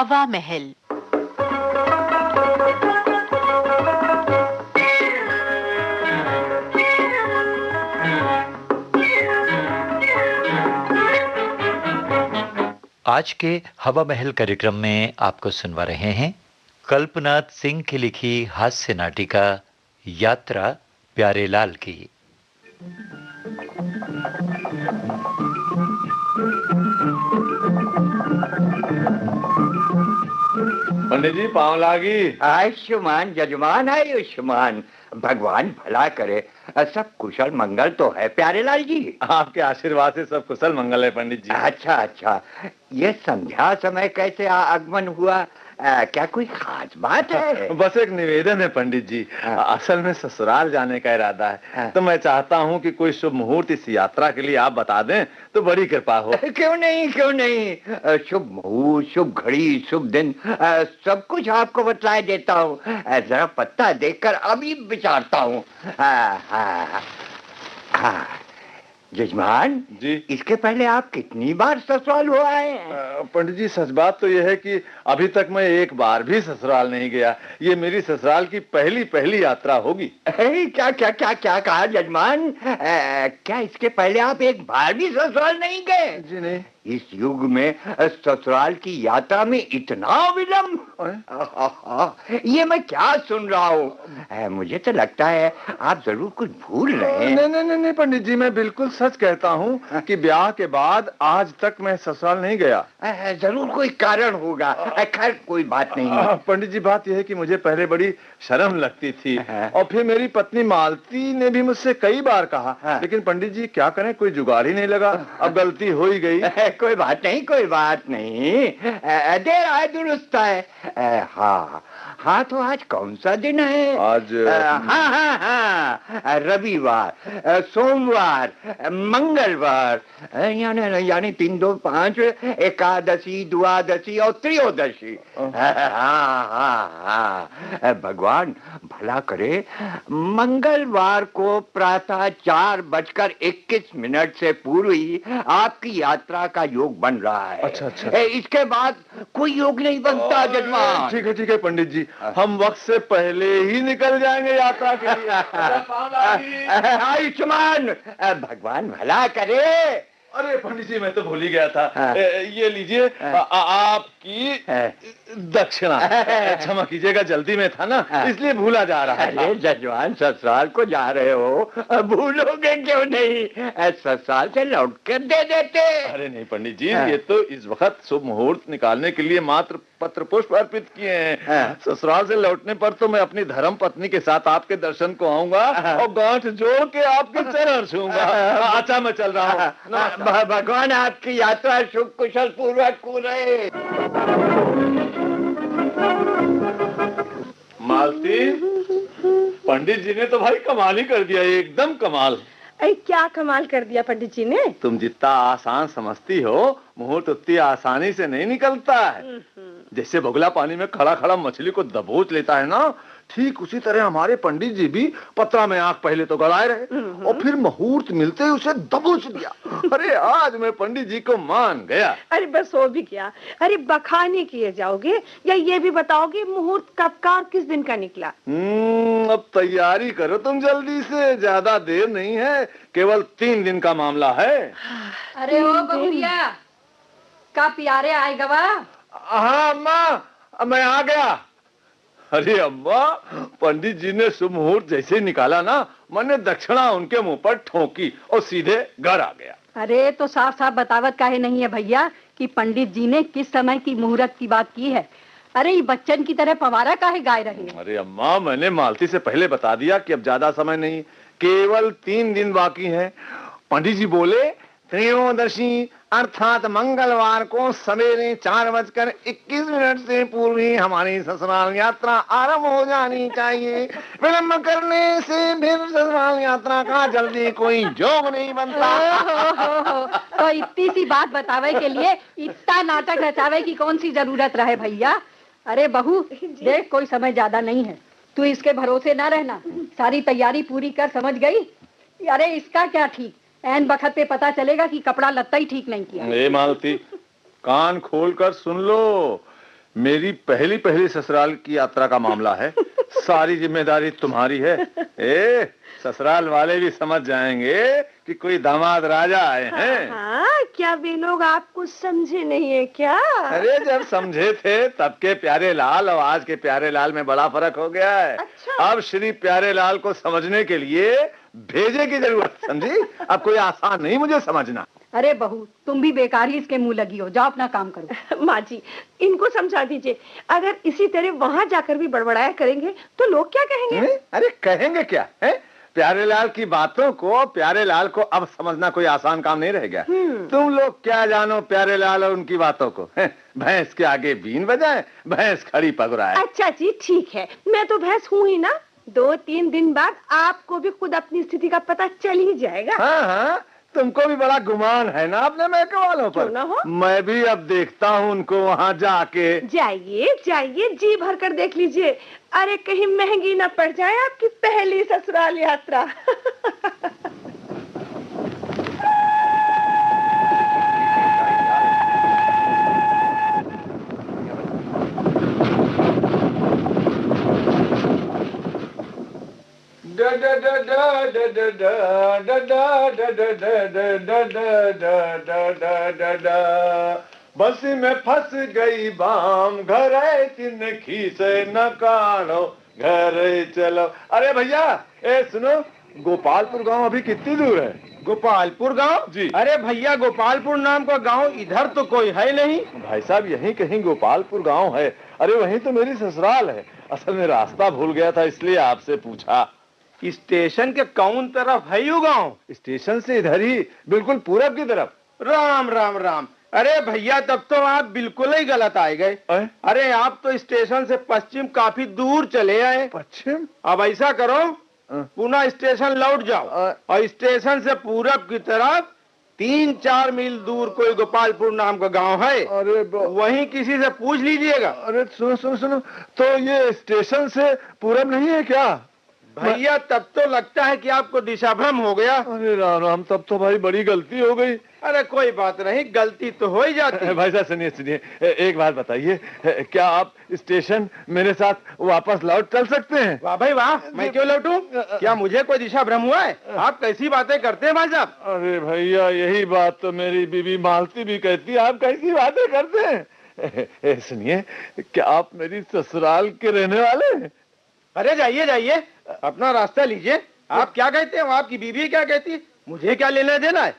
हवा महल आज के हवा महल कार्यक्रम में आपको सुनवा रहे हैं कल्पनाथ सिंह की लिखी हास्य नाटिका यात्रा प्यारे लाल की। पंडित जी पाँव लागी। आयुष्मान जजमान आयुष्मान। भगवान भला करे। सब कुशल मंगल तो है प्यारे लाल जी। आपके आशीर्वाद से सब कुशल मंगल है पंडित जी। अच्छा अच्छा। ये संध्या समय कैसे आगमन हुआ? आ, क्या कोई खास बात है? बस एक निवेदन है पंडित जी। हाँ। असल में ससुराल जाने का इरादा है। हाँ। तो मैं चाहता हूँ कि कोई शुभ मुहूर्त इस यात्रा के लिए आप बता दें तो बड़ी कृपा हो। क्यों नहीं क्यों नहीं? शुभ मुहूर्त शुभ घड़ी शुभ दिन सब कुछ आपको बतलाए देता हूँ। जरा पत्ता देखकर अभी विचारता हूँ हाँ, हाँ, हाँ। जजमान जी। इसके पहले आप कितनी बार ससुराल हुआ है? पंडित जी सच बात तो यह है कि अभी तक मैं एक बार भी ससुराल नहीं गया। ये मेरी ससुराल की पहली पहली यात्रा होगी। अरे, क्या क्या क्या क्या कहा जजमान क्या इसके पहले आप एक बार भी ससुराल नहीं गए? जी नहीं। इस युग में ससुराल की यात्रा में इतना विलंब। ये मैं क्या सुन रहा हूँ? मुझे तो लगता है आप ज़रूर कुछ भूल रहे हैं। नहीं नहीं नहीं पंडित जी मैं बिल्कुल सच कहता हूँ कि ब्याह के बाद आज तक मैं ससुराल नहीं गया। ज़रूर कोई कारण होगा। खैर कोई बात नहीं आ, पंडित जी बात यह है कि मुझे पहले बड़ी शर्म लगती थी। हाँ। और फिर मेरी पत्नी मालती ने भी मुझसे कई बार कहा। हाँ। लेकिन पंडित जी क्या करें? कोई जुगाड़ ही नहीं लगा। अब गलती हो ही गई। कोई बात नहीं कोई बात नहीं। देर आए दुरुस्त है हाँ हाँ तो आज कौन सा दिन है? आज हाँ हाँ हाँ रविवार सोमवार मंगलवार यानी यानी तीन दो पाँच एकादशी द्वादशी और त्रयोदशी। हाँ हाँ हाँ भगवान भला करे। मंगलवार को प्रातः चार बजकर इक्कीस मिनट से पूर्व ही आपकी यात्रा का योग बन रहा है। अच्छा, अच्छा। ए, इसके बाद कोई योग नहीं बनता जजमान। ठीक है ठीक है पंडित जी। हम वक्त से पहले ही निकल जाएँगे यात्रा के लिए। आयुष्मान भगवान भला करे। अरे पंडित जी मैं तो भूल ही गया था हाँ। ये लीजिए हाँ। आपकी हाँ। दक्षिणा क्षमा कीजिएगा जल्दी में था ना हाँ। इसलिए भूला जा रहा अरे है जजवान ससुराल को जा रहे हो भूलोगे क्यों नहीं ससुराल से लौट कर दे देते अरे नहीं पंडित जी हाँ। ये तो इस वक्त शुभ मुहूर्त निकालने के लिए मात्र पत्र पुष्प अर्पित किए हैं। हाँ। ससुराल से लौटने पर तो मैं अपनी धर्म पत्नी के साथ आपके दर्शन को आऊँगा हाँ। और गांठ जोड़ के आपके चरण छूँगा हाँ। अच्छा मैं चल रहा हूँ। भगवान आपकी यात्रा शुभ कुशल पूर्वक पूरे मालती पंडित जी ने तो भाई कमाल ही कर दिया एकदम कमाल। अरे क्या कमाल कर दिया पंडित जी ने? तुम जितना आसान समझती हो मुहूर्त उतनी आसानी से नहीं निकलता है। जैसे बगुला पानी में खड़ा खड़ा मछली को दबोच लेता है ना ठीक उसी तरह हमारे पंडित जी भी पत्रा में आँख पहले तो गड़ाए रहे और फिर मुहूर्त मिलते ही उसे दबोच दिया। अरे आज मैं पंडित जी को मान गया। अरे बस हो भी क्या अरे बखाने किए जाओगे या ये भी बताओगे मुहूर्त कब का और किस दिन का निकला? हम्म, अब तैयारी करो तुम जल्दी से। ज़्यादा देर नहीं है केवल तीन दिन का मामला है। अरे ओ बहुरिया का प्यारे आए गवा हाँ अम्मा मैं आ गया। अरे अम्मा पंडित जी ने शुभ मुहूर्त जैसे निकाला ना मैंने दक्षिणा उनके मुँह पर ठोकी और सीधे घर आ गया। अरे तो साफ़ साफ़ बतावत काहे नहीं है भैया कि पंडित जी ने किस समय की मुहूर्त की बात की है। अरे ये बच्चन की तरह पवारा काहे गाय रहे अरे अम्मा मैंने मालती से पहले बता दिया कि अब ज़्यादा समय नहीं केवल तीन दिन बाकी है। पंडित जी बोले त्रयोदशी अर्थात मंगलवार को सवेरे चार बजकर इक्कीस मिनट से पूर्व ही हमारी ससुराल यात्रा आरंभ हो जानी चाहिए। विलम्ब करने से फिर ससुराल यात्रा का जल्दी कोई जोग नहीं बनता। ओहो, तो इतनी सी बात बतावे के लिए इतना नाटक रचावे की कौन सी ज़रूरत रहे भैया? अरे बहू देख कोई समय ज़्यादा नहीं है। तू इसके भरोसे ना रहना। सारी तैयारी पूरी कर समझ गई? अरे इसका क्या ठीक? एन बखत पे पता चलेगा कि कपड़ा लत्ता ही ठीक नहीं किया। ए मालती कान खोल कर सुन लो। मेरी पहली पहली ससुराल की यात्रा का मामला है। सारी ज़िम्मेदारी तुम्हारी है। ए ससुराल वाले भी समझ जाएँगे कि कोई दामाद राजा आए हैं। हाँ क्या वे लोग आपको समझे नहीं है क्या? अरे जब समझे थे तब के प्यारे लाल और आज के प्यारे लाल में बड़ा फ़र्क हो गया है। अच्छा। अब श्री प्यारे लाल को समझने के लिए भेजे की ज़रूरत समझी? अब कोई आसान नहीं मुझे समझना। अरे बहू तुम भी बेकार ही इसके मुँह लगी हो। जाओ अपना काम करो। माँ जी इनको समझा दीजिए। अगर इसी तरह वहाँ जाकर भी बड़बड़ाया करेंगे तो लोग क्या कहेंगे? हम्म? अरे कहेंगे क्या है? प्यारे लाल की बातों को प्यारे लाल को अब समझना कोई आसान काम नहीं रहेगा तुम लोग क्या जानो प्यारे लाल और उनकी बातों को भैंस के आगे बीन बजाए भैंस खड़ी पगुराए। अच्छा जी ठीक है। मैं तो भैंस हूँ ही ना। दो तीन दिन बाद आपको भी खुद अपनी स्थिति का पता चल ही जाएगा। हाँ हाँ तुमको भी बड़ा गुमान है ना अपने मैके वालों पर? ना हो? मैं भी अब देखता हूँ उनको वहाँ जाके। जाइए जाइए जी भर कर देख लीजिए। अरे कहीं महँगी ना पड़ जाए आपकी पहली ससुराल यात्रा। बस में फंस गई बाम घर तिन खीसे न कानो घर चलो। अरे भैया ए सुनो गोपालपुर गाँव अभी कितनी दूर है? गोपालपुर गाँव? जी। अरे भैया गोपालपुर नाम का गाँव इधर तो कोई है नहीं। भाई साहब यहीं कहीं गोपालपुर गाँव है। अरे वहीं तो मेरी ससुराल है। असल में रास्ता भूल गया था इसलिए आपसे पूछा। स्टेशन के कौन तरफ़ है यू गाँव? स्टेशन से इधर ही बिल्कुल पूरब की तरफ़। राम राम राम। अरे भैया तब तो आप बिल्कुल ही गलत आए गए। अरे? आप तो स्टेशन से पश्चिम काफ़ी दूर चले आए। पश्चिम? अब ऐसा करो। पुनः स्टेशन लौट जाओ। और स्टेशन से पूरब की तरफ़ तीन चार मील दूर कोई गोपालपुर नाम का गाँव है। अरे वहीं किसी से पूछ लीजिएगा। अरे सुनो सुनो सुनो। तो ये स्टेशन से पूरब नहीं है क्या? भैया तब तो लगता है कि आपको दिशा भ्रम हो गया। अरे राम राम तब तो भाई बड़ी गलती हो गई। अरे कोई बात नहीं गलती तो हो ही जाती। है। भाई साहब सुनिए सुनिए एक बात बताइए क्या आप स्टेशन मेरे साथ वापस लौट चल सकते हैं? वाह भाई वाह मैं क्यों लौटू? क्या मुझे कोई दिशा भ्रम हुआ है? आप कैसी बातें करते हैं भाई साहब? अरे भैया यही बात तो मेरी बीबी मालती भी कहती है आप कैसी बातें करते हैं? सुनिए क्या आप मेरी ससुराल के रहने वाले हैं? अरे जाइए जाइए। अपना रास्ता लीजिए। आप क्या कहते हैं? आपकी बीवी क्या कहती? है मुझे क्या लेना देना है?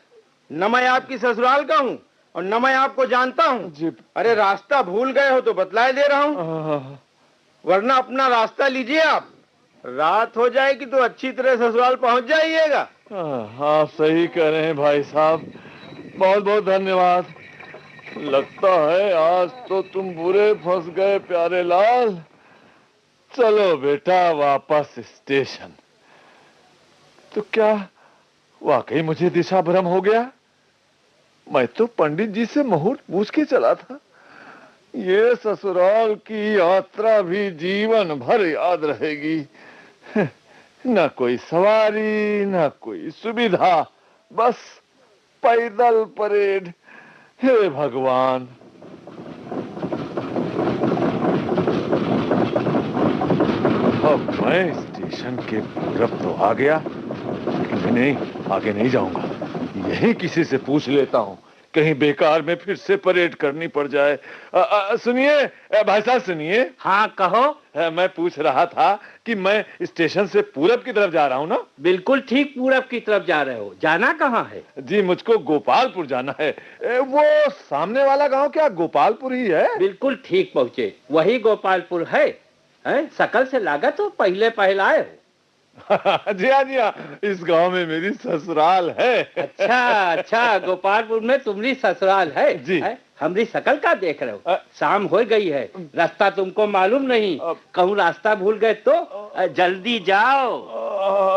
न मैं आपकी ससुराल का हूँ और न मैं आपको जानता हूँ। अरे रास्ता भूल गए हो तो बतलाए दे रहा हूँ। वरना अपना रास्ता लीजिए आप। रात हो जाएगी तो अच्छी तरह ससुराल पहुँच जाइएगा। आप सही कह रहे हैं भाई साहब। बहुत बहुत धन्यवाद। लगता है आज तो तुम बुरे फंस गए प्यारे लाल। चलो बेटा, वापस स्टेशन। तो क्या वाकई मुझे दिशा भ्रम हो गया? मैं तो पंडित जी से मुहूर्त पूछ के चला था। ये ससुराल की यात्रा भी जीवन भर याद रहेगी। न कोई सवारी, न कोई सुविधा, बस पैदल परेड। हे भगवान अब मैं स्टेशन के पूरब तो आ गया लेकिन नहीं आगे नहीं जाऊँगा। यही किसी से पूछ लेता हूँ कहीं बेकार में फिर से परेड करनी पड़ जाए। सुनिए भाई साहब सुनिए। हाँ कहो। अ, मैं पूछ रहा था कि मैं स्टेशन से पूरब की तरफ़ जा रहा हूँ ना? बिल्कुल ठीक पूरब की तरफ़ जा रहे हो। जाना कहाँ है? जी मुझको गोपालपुर जाना है। ए, वो सामने वाला गाँव क्या गोपालपुर ही है? बिल्कुल ठीक पहुँचे। वही गोपालपुर है। हैं? सकल से लागत हो पहले पहलाए हो। जी हाँ जी हाँ इस गाँव में मेरी ससुराल है। अच्छा अच्छा गोपालपुर में तुम्हारी ससुराल है जी। है? हमरी शकल का देख रहे हो। शाम हो गई है रास्ता तुमको मालूम नहीं। कहूँ रास्ता भूल गए तो जल्दी जाओ।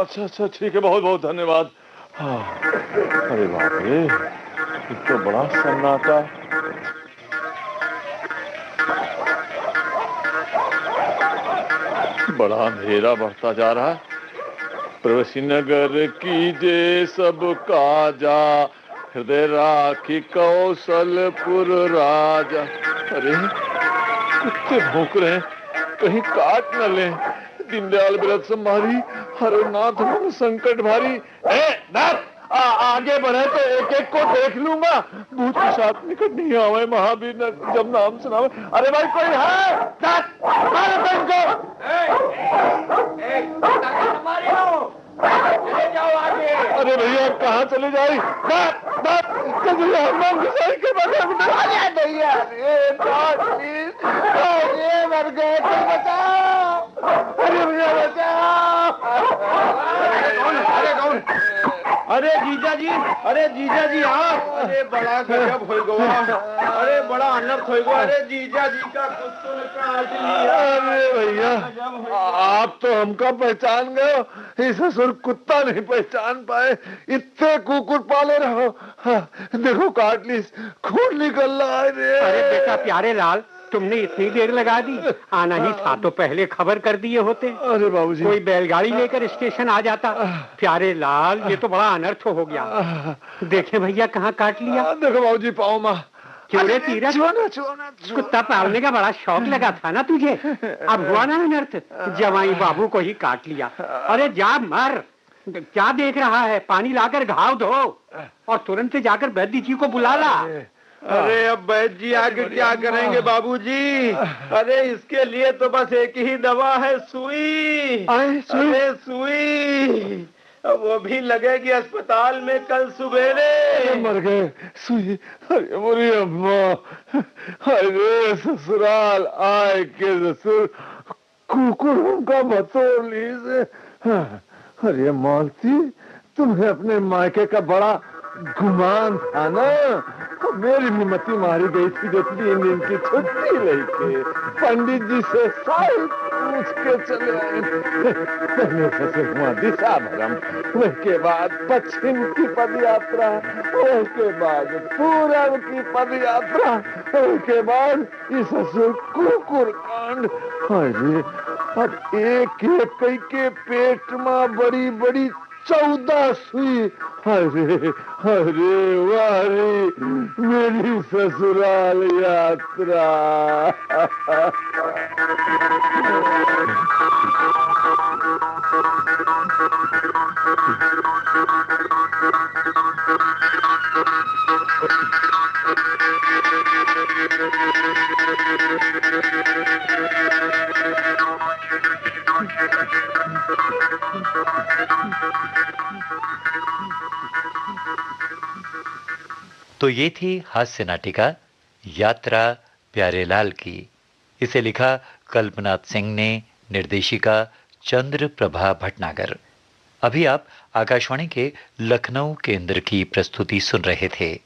अच्छा अच्छा ठीक है बहुत बहुत धन्यवाद। हाँ, अरे बाप रे तो बड़ा सन्नाटा। बड़ा अंधेरा बढ़ता जा रहा है। प्रवेशी नगर कीजे सब काजा, हृदय राखी कौशलपुर राजा। अरे कुत्ते भूख रहे कहीं काट न ले। दीनदयाल व्रत संभारी, हरे नाथ संकट भारी। ए, नाथ! आगे बढ़े तो एक एक को देख लूँगा। भूत के साथ निकट नहीं आवे महावीर ने जब नाम सुनावे। अरे भाई कोई है? अरे भैया कहाँ चले जाए? नाथ नाथ हनुमान गोसाई के बगल में भैया अरे नाथ प्लीज़ अरे मर गए तो बचाओ अरे भैया बचाओ अरे कौन अरे जीजा जी अरे जीजा जी आप अरे बड़ा गजब हो। गया अरे बड़ा अनर्थ हो गया अरे जीजा जी का अरे भैया आप तो हमका पहचान गए हो। ये ससुर कुत्ता नहीं पहचान पाए। इतने कुकुर पाले रहो। हाँ, देखो काट ली खून निकल रहा है अरे बेटा प्यारे लाल तुमने इतनी देर लगा दी। आना ही था तो पहले खबर कर दिए होते। अरे बाबूजी। कोई बैलगाड़ी लेकर स्टेशन आ जाता। प्यारे लाल ये तो बड़ा अनर्थ हो गया। देखे भैया कहाँ काट लिया। देखो बाबूजी पाओ माँ। क्यों तीरथ? कुत्ता पालने का बड़ा शौक लगा था ना तुझे। अब हुआ ना अनर्थ। जवाई बाबू को ही काट लिया। अरे जा मर। क्या देख रहा है? पानी लाकर घाव धो। और तुरंत से जाकर वैद्य जी को बुला ला। अरे अब वैद्य जी आगे क्या करेंगे बाबूजी? अरे इसके लिए तो बस एक ही दवा है सुई? अरे सुई। अब वो भी लगेगी अस्पताल में कल सवेरे मर गए। सुई। अरे मोरी अम्मा। अरे ससुराल आए के ससुर। कुकुरों का बतौर ली से हाँ, अरे मालती तुम्हें अपने मायके का बड़ा गुमान था ना? मेरी मिमती मारी गई थी जो तीन दिन की छुट्टी लेके पंडित जी से साल पूछ के चले पहले ससुर हुआ दिशा भरम। उसके बाद पश्चिम की पद यात्रा उसके बाद पूरब की पद यात्रा उसके बाद इस ससुर कुकुर कांड। अरे, अब एक एक कई के पेट में बड़ी बड़ी चौदह सुई अरे अरे वाह रे मेरी ससुराल यात्रा। तो ये थी हास्य नाटिका, यात्रा प्यारेलाल की। इसे लिखा कल्पनाथ सिंह ने, निर्देशिका चंद्र प्रभा भटनागर। अभी आप आकाशवाणी के लखनऊ केंद्र की प्रस्तुति सुन रहे थे।